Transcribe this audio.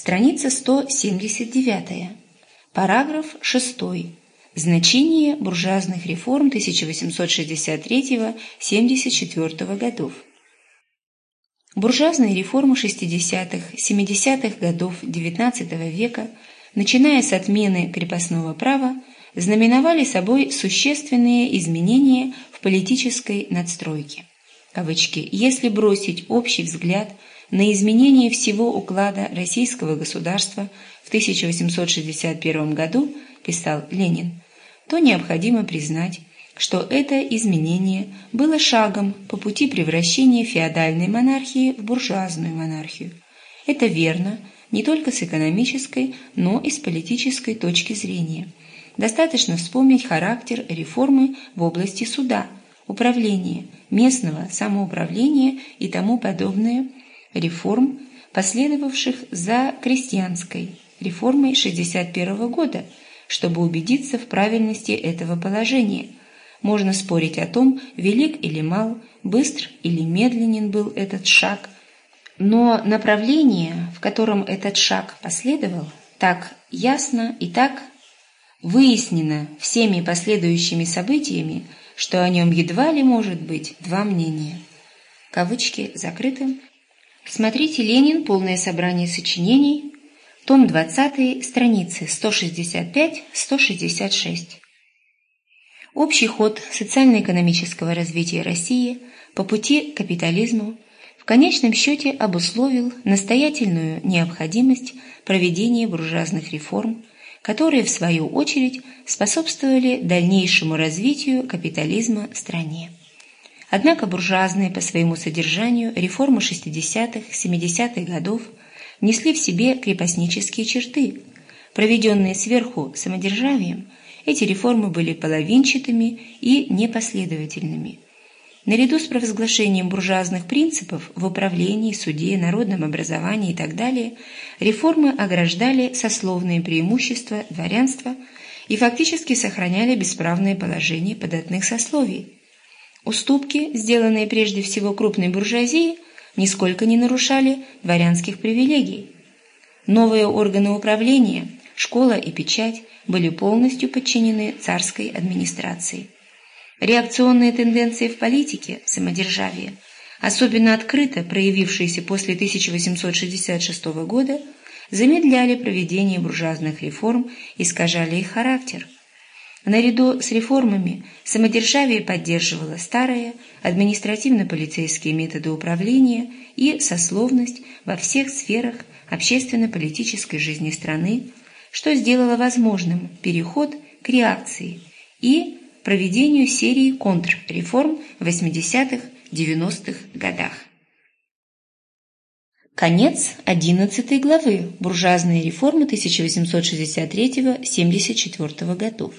Страница 179. Параграф 6. Значение буржуазных реформ 1863-74 годов. Буржуазные реформы 60-х, 70-х годов XIX века, начиная с отмены крепостного права, знаменовали собой существенные изменения в политической надстройке. Кавычки, если бросить общий взгляд – на изменение всего уклада российского государства в 1861 году, писал Ленин, то необходимо признать, что это изменение было шагом по пути превращения феодальной монархии в буржуазную монархию. Это верно не только с экономической, но и с политической точки зрения. Достаточно вспомнить характер реформы в области суда, управления, местного самоуправления и тому подобное – реформ, последовавших за крестьянской реформой 61 года, чтобы убедиться в правильности этого положения. Можно спорить о том, велик или мал, быстр или медленен был этот шаг, но направление, в котором этот шаг последовал, так ясно и так выяснено всеми последующими событиями, что о нем едва ли может быть два мнения. Кавычки закрыты. Смотрите «Ленин. Полное собрание сочинений», том 20, страницы 165-166. Общий ход социально-экономического развития России по пути к капитализму в конечном счете обусловил настоятельную необходимость проведения буржуазных реформ, которые, в свою очередь, способствовали дальнейшему развитию капитализма в стране. Однако буржуазные по своему содержанию реформы 60-х, 70-х годов несли в себе крепостнические черты. Проведенные сверху самодержавием, эти реформы были половинчатыми и непоследовательными. Наряду с провозглашением буржуазных принципов в управлении, суде, народном образовании и так далее, реформы ограждали сословные преимущества дворянства и фактически сохраняли бесправное положение податных сословий. Уступки, сделанные прежде всего крупной буржуазией, нисколько не нарушали дворянских привилегий. Новые органы управления, школа и печать были полностью подчинены царской администрации. Реакционные тенденции в политике, самодержавие, особенно открыто проявившиеся после 1866 года, замедляли проведение буржуазных реформ, искажали их характер – Наряду с реформами самодержавие поддерживало старые административно-полицейские методы управления и сословность во всех сферах общественно-политической жизни страны, что сделало возможным переход к реакции и проведению серии контрреформ в 80-х-90-х годах. Конец 11 главы «Буржуазные реформы 1863-74 годов».